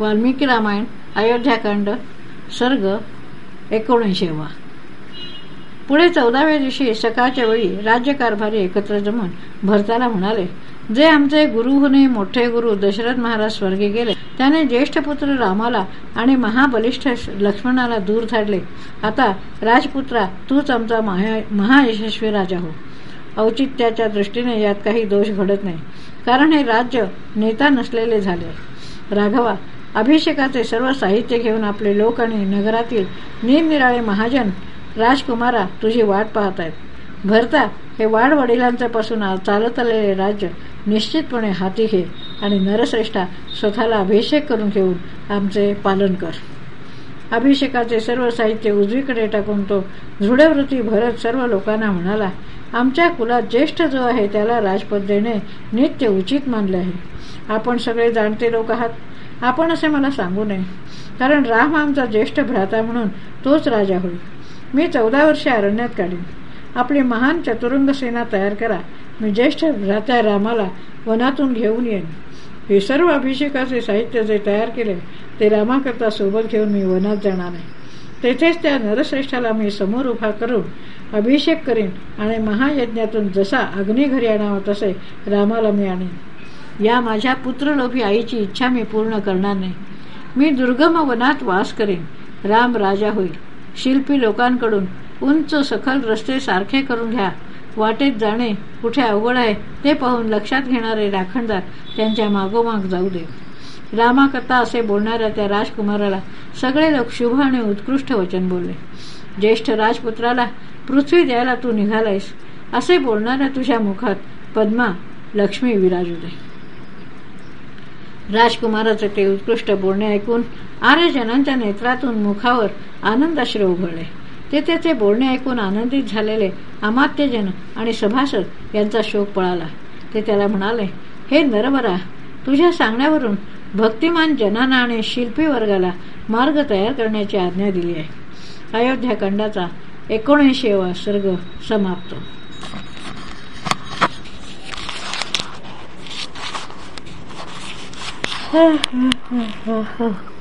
वाल्मिकी रामायण अयोध्याकांड सर्ग एकोणऐंशीवा पुढे चौदाव्या दिवशी सकाळच्या वेळी राज्यकारभारी एकत्र जमून भरताला म्हणाले जे आमचे गुरु होणे मोठे गुरु दशरथ महाराज स्वर्गी गेले त्याने ज्येष्ठ पुत्र रामाला आणि महाबलिष्ठ लक्ष्मणाला दूर धाडले आता राजपुत्रा तूच आमचा महायशस्वी राजा हो. औचित्याच्या दृष्टीने यात काही दोष घडत नाही. कारण हे राज्य नेता नसलेले झाले. राघवा अभिषेकाचे सर्व साहित्य घेऊन आपले लोक आणि नगरातील निरनिराळे महाजन राजकुमारा तुझी वाट पाहत आहेत भरता हे वाढ चालत आलेले राज्य निश्चितपणे हाती घे आणि नरश्रेष्ठा स्वतःला अभिषेक करून घेऊन आमचे पालन कर. अभिषेकाचे सर्व साहित्य उजवीकडे टाकून तो दृढवृत्ती भरत सर्व लोकांना म्हणाला आमच्या कुलात ज्येष्ठ जो आहे त्याला राजपद देणे नित्य उचित मानले आहे. आपण सगळे जाणते लोक आहात. आपण असे मला सांगू नये. कारण राम आमचा ज्येष्ठ भ्राता म्हणून तोच राजा होईल. मी चौदा वर्षे अरण्यात काढीन. आपली महान चतुरंग सेना तयार करा. मी ज्येष्ठ भ्रात्या रामाला वनातून घेऊन येईन. हे सर्व अभिषेकाचे साहित्य जे तयार केले ते रामाकरता सोबत घेऊन मी वनात जाणार आहे. तेथेच त्या नरश्रेष्ठाला मी समोर उभा करून अभिषेक करीन आणि महायज्ञातून जसा अग्नी घरी आणावा तसे रामाला मी आणीन. या माझ्या पुत्रलोभी आईची इच्छा मी पूर्ण करणार नाही. मी दुर्गम वनात वास करेन. राम राजा होईल. शिल्पी लोकांकडून उंच सखल रस्ते सारखे करून घ्या. वाटेत जाणे कुठे अवघड आहे ते पाहून लक्षात घेणारे राखणदार त्यांच्या मागोमाग जाऊ दे. रामाकरता असे बोलणाऱ्या त्या राजकुमाराला सगळे लोक शुभ आणि उत्कृष्ट वचन बोलले. ज्येष्ठ राजपुत्राला पृथ्वी द्यायला तू निघालायस. असे बोलणाऱ्या तुझ्या मुखात पद्मा लक्ष्मी विराजू दे. राजकुमाराचे ते उत्कृष्ट बोलणे ऐकून आर्यजनांच्या नेत्रातून मुखावर आनंदाश्र उघडले. ते त्याचे बोलणे ऐकून आनंदित झालेले अमात्यजन आणि सभासद यांचा शोक पळाला. ते त्याला म्हणाले हे नरवरा तुझ्या सांगण्यावरून भक्तिमान जनांना आणि शिल्पी वर्गाला मार्ग तयार करण्याची आज्ञा दिली आहे. अयोध्याखंडाचा एकोणऐंशीवा सर्ग समाप्त. Oh, oh, oh, oh.